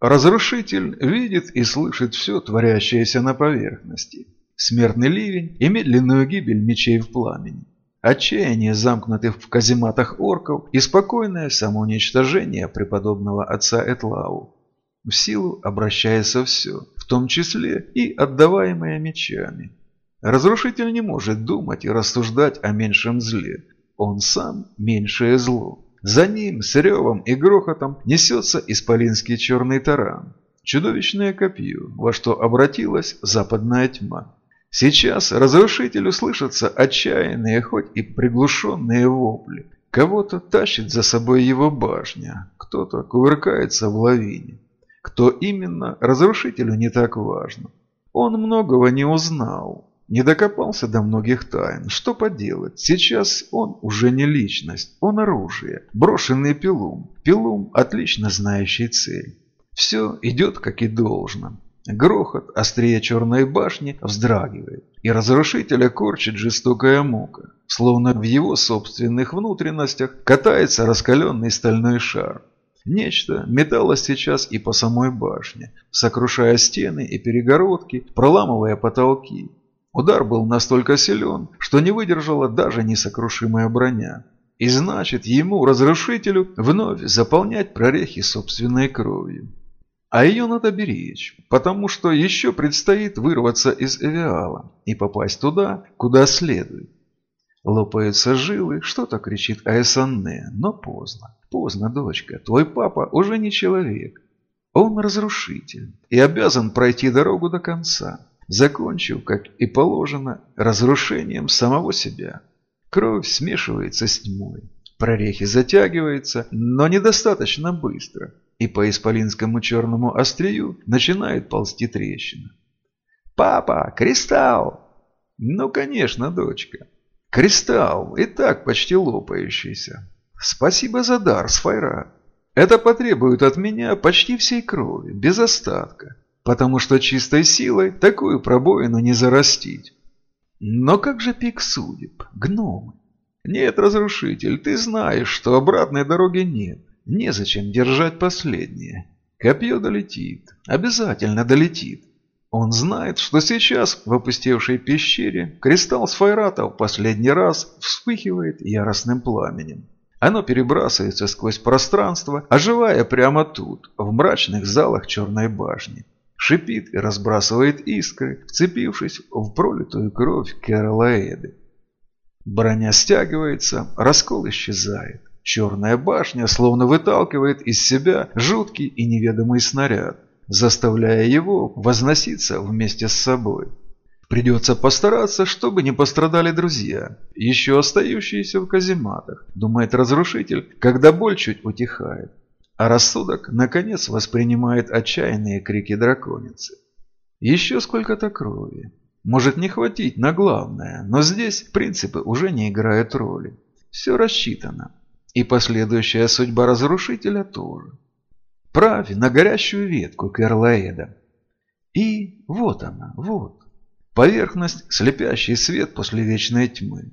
Разрушитель видит и слышит все творящееся на поверхности. Смертный ливень и медленную гибель мечей в пламени. Отчаяние замкнутых в казематах орков и спокойное самоуничтожение преподобного отца Этлау. В силу обращается все, в том числе и отдаваемое мечами. Разрушитель не может думать и рассуждать о меньшем зле. Он сам меньшее зло. За ним с ревом и грохотом несется исполинский черный таран. Чудовищное копье, во что обратилась западная тьма. Сейчас разрушителю слышатся отчаянные, хоть и приглушенные вопли. Кого-то тащит за собой его башня, кто-то кувыркается в лавине. Кто именно, разрушителю не так важно. Он многого не узнал, не докопался до многих тайн. Что поделать? Сейчас он уже не личность, он оружие, брошенный пилум. Пилум, отлично знающий цель. Все идет как и должно. Грохот острее черной башни вздрагивает, и разрушителя корчит жестокая мука, словно в его собственных внутренностях катается раскаленный стальной шар. Нечто металось сейчас и по самой башне, сокрушая стены и перегородки, проламывая потолки. Удар был настолько силен, что не выдержала даже несокрушимая броня. И значит, ему, разрушителю, вновь заполнять прорехи собственной кровью. А ее надо беречь, потому что еще предстоит вырваться из Эвиала и попасть туда, куда следует. Лопаются жилы, что-то кричит Аэсанне, но поздно. Поздно, дочка, твой папа уже не человек. Он разрушитель и обязан пройти дорогу до конца закончив, как и положено, разрушением самого себя. Кровь смешивается с тьмой. Прорехи затягиваются, но недостаточно быстро, и по исполинскому черному острию начинает ползти трещина. «Папа, кристалл!» «Ну, конечно, дочка. Кристалл, и так почти лопающийся. Спасибо за дар, Сфайра. Это потребует от меня почти всей крови, без остатка потому что чистой силой такую пробоину не зарастить. Но как же пик судеб, гномы? Нет, разрушитель, ты знаешь, что обратной дороги нет. Незачем держать последнее. Копье долетит, обязательно долетит. Он знает, что сейчас в опустевшей пещере кристалл сфайрата в последний раз вспыхивает яростным пламенем. Оно перебрасывается сквозь пространство, оживая прямо тут, в мрачных залах черной башни шипит и разбрасывает искры, вцепившись в пролитую кровь Кэролаэды. Броня стягивается, раскол исчезает. Черная башня словно выталкивает из себя жуткий и неведомый снаряд, заставляя его возноситься вместе с собой. Придется постараться, чтобы не пострадали друзья, еще остающиеся в казематах, думает разрушитель, когда боль чуть утихает а рассудок, наконец, воспринимает отчаянные крики драконицы. Еще сколько-то крови. Может не хватить на главное, но здесь принципы уже не играют роли. Все рассчитано. И последующая судьба разрушителя тоже. Правь на горящую ветку Керлаэда. И вот она, вот. Поверхность, слепящий свет после вечной тьмы.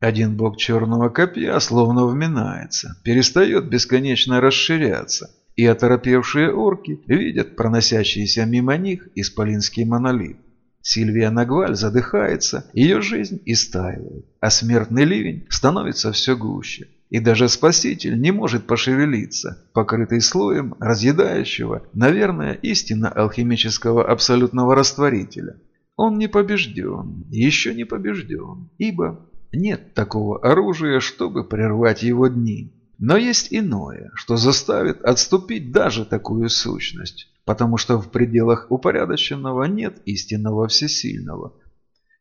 Один бок черного копья словно вминается, перестает бесконечно расширяться, и оторопевшие орки видят проносящийся мимо них исполинский монолит. Сильвия Нагваль задыхается, ее жизнь истаивает, а смертный ливень становится все гуще. И даже Спаситель не может пошевелиться, покрытый слоем разъедающего, наверное, истинно алхимического абсолютного растворителя. Он не побежден, еще не побежден, ибо нет такого оружия, чтобы прервать его дни. Но есть иное, что заставит отступить даже такую сущность, потому что в пределах упорядоченного нет истинного всесильного.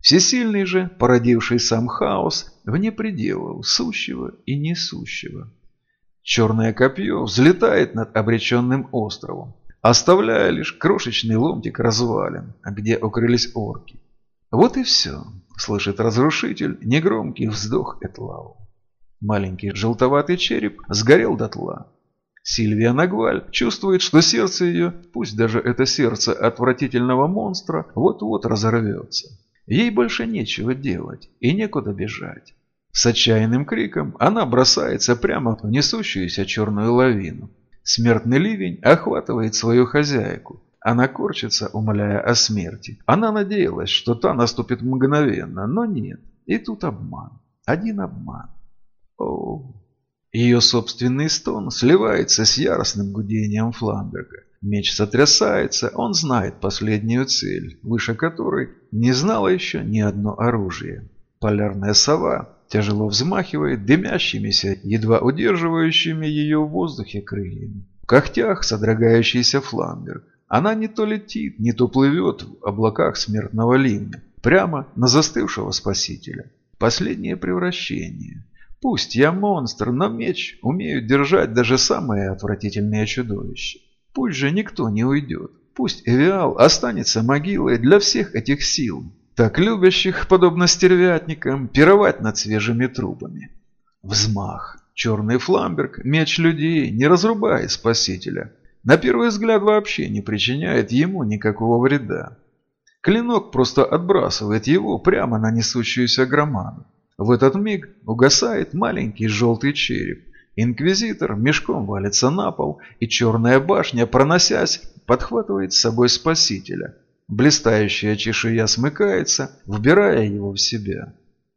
Всесильный же, породивший сам хаос, вне пределов сущего и несущего. Черное копье взлетает над обреченным островом, оставляя лишь крошечный ломтик развалин, где укрылись орки. Вот и все. Слышит разрушитель негромкий вздох Этлау. Маленький желтоватый череп сгорел дотла. Сильвия Нагваль чувствует, что сердце ее, пусть даже это сердце отвратительного монстра, вот-вот разорвется. Ей больше нечего делать и некуда бежать. С отчаянным криком она бросается прямо в несущуюся черную лавину. Смертный ливень охватывает свою хозяйку. Она корчится, умоляя о смерти. Она надеялась, что та наступит мгновенно, но нет. И тут обман. Один обман. О, ее собственный стон сливается с яростным гудением Фламберга. Меч сотрясается, он знает последнюю цель, выше которой не знало еще ни одно оружие. Полярная сова тяжело взмахивает дымящимися, едва удерживающими ее в воздухе крыльями. В когтях содрогающийся Фламберг. Она не то летит, не то плывет в облаках смертного ливня, прямо на застывшего спасителя. Последнее превращение. Пусть я монстр, но меч умеют держать даже самые отвратительные чудовища. Пусть же никто не уйдет. Пусть Эвиал останется могилой для всех этих сил, так любящих, подобно стервятникам, пировать над свежими трубами. Взмах. Черный фламберг, меч людей, не разрубая спасителя. На первый взгляд вообще не причиняет ему никакого вреда. Клинок просто отбрасывает его прямо на несущуюся громаду. В этот миг угасает маленький желтый череп. Инквизитор мешком валится на пол, и черная башня, проносясь, подхватывает с собой спасителя. Блистающая чешуя смыкается, вбирая его в себя.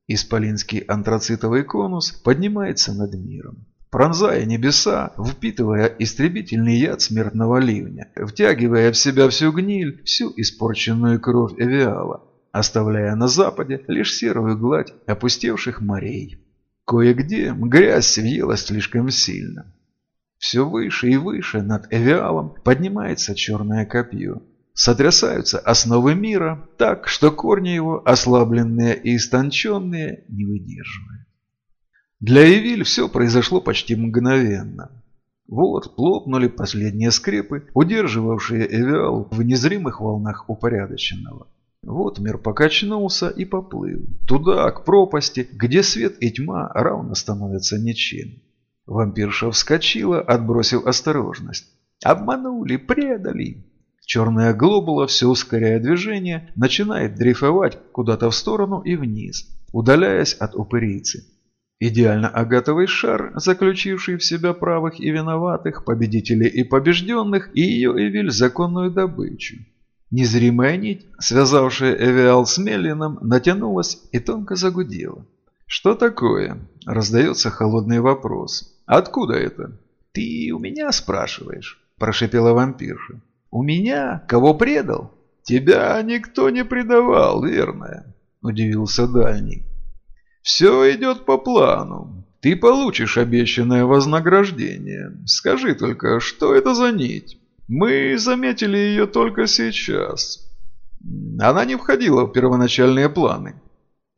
Исполинский антрацитовый конус поднимается над миром пронзая небеса, впитывая истребительный яд смертного ливня, втягивая в себя всю гниль, всю испорченную кровь Эвиала оставляя на западе лишь серую гладь опустевших морей. Кое-где грязь въелась слишком сильно. Все выше и выше над Эвиалом поднимается черное копье. Сотрясаются основы мира так, что корни его, ослабленные и истонченные, не выдерживают. Для Эвиль все произошло почти мгновенно. Вот плопнули последние скрепы, удерживавшие Эвиал в незримых волнах упорядоченного. Вот мир покачнулся и поплыл. Туда, к пропасти, где свет и тьма равно становятся ничем. Вампирша вскочила, отбросив осторожность. Обманули, предали. Черная глобула, все ускоряя движение, начинает дрейфовать куда-то в сторону и вниз, удаляясь от упырицы. Идеально агатовый шар, заключивший в себя правых и виноватых, победителей и побежденных, и ее Эвель законную добычу. Незримая нить, связавшая Эвиал с Меллином, натянулась и тонко загудела. «Что такое?» – раздается холодный вопрос. «Откуда это?» «Ты у меня спрашиваешь?» – прошепела вампирша. «У меня? Кого предал?» «Тебя никто не предавал, верно?» – удивился Дальний. «Все идет по плану. Ты получишь обещанное вознаграждение. Скажи только, что это за нить?» Мы заметили ее только сейчас. Она не входила в первоначальные планы.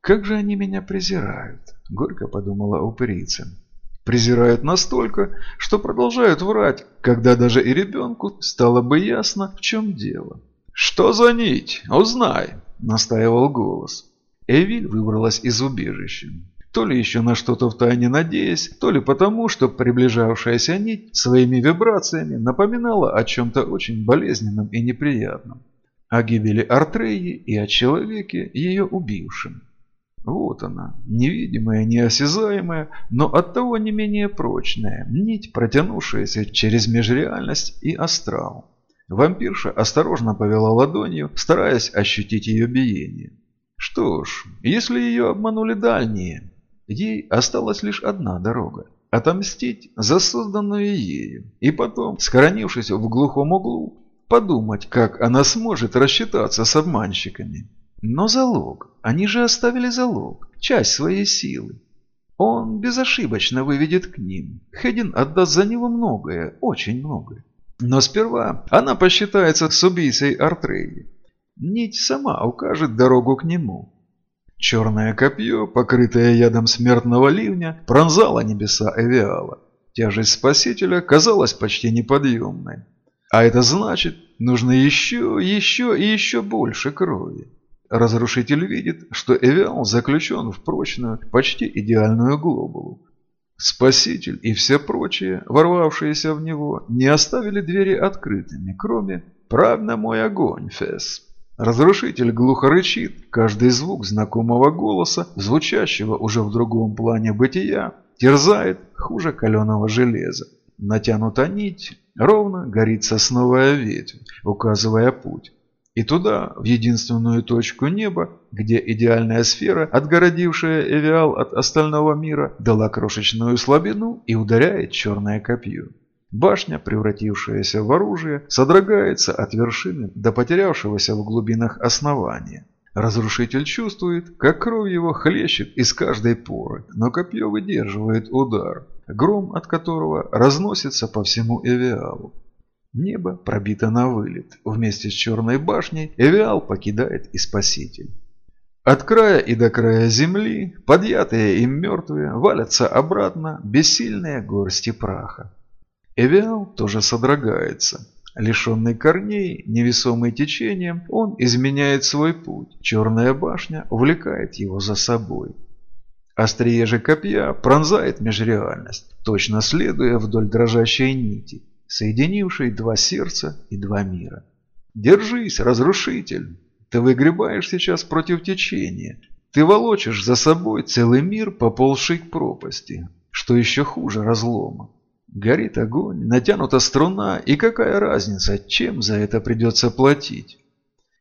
«Как же они меня презирают!» – горько подумала упырица. Презирают настолько, что продолжают врать, когда даже и ребенку стало бы ясно, в чем дело. «Что за нить? Узнай!» – настаивал голос. Эвиль выбралась из убежища то ли еще на что-то втайне надеясь, то ли потому, что приближавшаяся нить своими вибрациями напоминала о чем-то очень болезненном и неприятном. О гибели Артреи и о человеке, ее убившем. Вот она, невидимая, неосязаемая, но оттого не менее прочная, нить, протянувшаяся через межреальность и астрал. Вампирша осторожно повела ладонью, стараясь ощутить ее биение. Что ж, если ее обманули дальние, Ей осталась лишь одна дорога – отомстить за созданную ею, и потом, схоронившись в глухом углу, подумать, как она сможет рассчитаться с обманщиками. Но залог, они же оставили залог, часть своей силы. Он безошибочно выведет к ним. Хедин отдаст за него многое, очень многое. Но сперва она посчитается с убийцей Артреи. Нить сама укажет дорогу к нему. Черное копье, покрытое ядом смертного ливня, пронзало небеса Эвиала. Тяжесть Спасителя казалась почти неподъемной. А это значит, нужно еще, еще и еще больше крови. Разрушитель видит, что Эвиал заключен в прочную, почти идеальную глобулу. Спаситель и все прочие, ворвавшиеся в него, не оставили двери открытыми, кроме «Правда мой огонь, Фесс». Разрушитель глухо рычит, каждый звук знакомого голоса, звучащего уже в другом плане бытия, терзает хуже каленого железа. Натянута нить, ровно горит сосновая ветвь, указывая путь. И туда, в единственную точку неба, где идеальная сфера, отгородившая Эвиал от остального мира, дала крошечную слабину и ударяет черное копье. Башня, превратившаяся в оружие, содрогается от вершины до потерявшегося в глубинах основания. Разрушитель чувствует, как кровь его хлещет из каждой поры, но копье выдерживает удар, гром от которого разносится по всему Эвиалу. Небо пробито на вылет. Вместе с черной башней Эвиал покидает и Спаситель. От края и до края земли, подъятые им мертвые, валятся обратно бессильные горсти праха. Эвиал тоже содрогается. Лишенный корней, невесомый течением, он изменяет свой путь. Черная башня увлекает его за собой. Острие же копья пронзает межреальность, точно следуя вдоль дрожащей нити соединивший два сердца и два мира. Держись, разрушитель! Ты выгребаешь сейчас против течения. Ты волочишь за собой целый мир, поползший к пропасти. Что еще хуже разлома. Горит огонь, натянута струна, и какая разница, чем за это придется платить?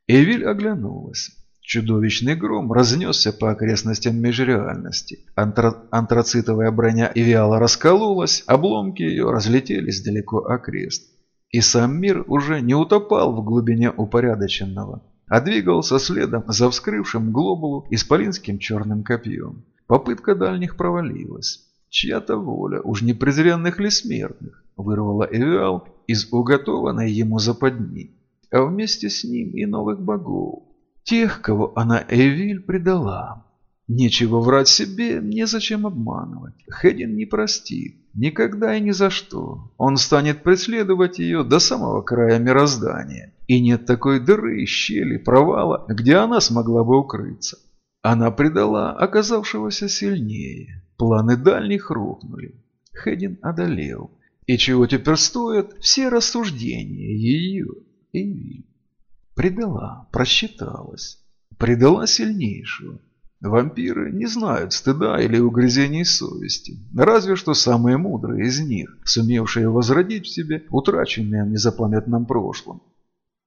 Эвиль оглянулась. Чудовищный гром разнесся по окрестностям межреальности. Антра... Антрацитовая броня Ивиала раскололась, обломки ее разлетелись далеко окрест. И сам мир уже не утопал в глубине упорядоченного, а двигался следом за вскрывшим глобулу исполинским черным копьем. Попытка дальних провалилась. Чья-то воля, уж не презренных ли смертных, вырвала Эвиал из уготованной ему западни, а вместе с ним и новых богов, Тех, кого она Эвиль предала. Нечего врать себе, незачем обманывать. Хедин не простит. Никогда и ни за что. Он станет преследовать ее до самого края мироздания. И нет такой дыры, щели, провала, где она смогла бы укрыться. Она предала оказавшегося сильнее. Планы дальних рухнули. Хедин одолел. И чего теперь стоят все рассуждения ее, Эвиль? Предала, просчиталась. Предала сильнейшего. Вампиры не знают стыда или угрызений совести, разве что самые мудрые из них, сумевшие возродить в себе утраченное в незапамятном прошлом.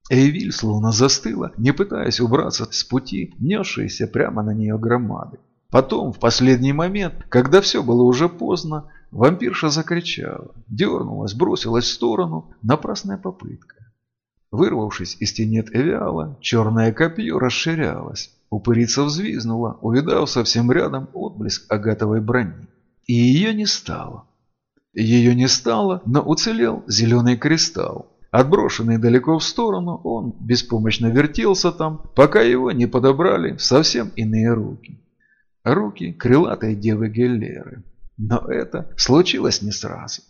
Эйвиль словно застыла, не пытаясь убраться с пути, несшиеся прямо на нее громады. Потом, в последний момент, когда все было уже поздно, вампирша закричала, дернулась, бросилась в сторону. Напрасная попытка. Вырвавшись из тенет Эвиала, черное копье расширялось. Упырица взвизнула, увидав совсем рядом отблеск агатовой брони. И ее не стало. Ее не стало, но уцелел зеленый кристалл. Отброшенный далеко в сторону, он беспомощно вертелся там, пока его не подобрали совсем иные руки. Руки крылатой девы Геллеры. Но это случилось не сразу.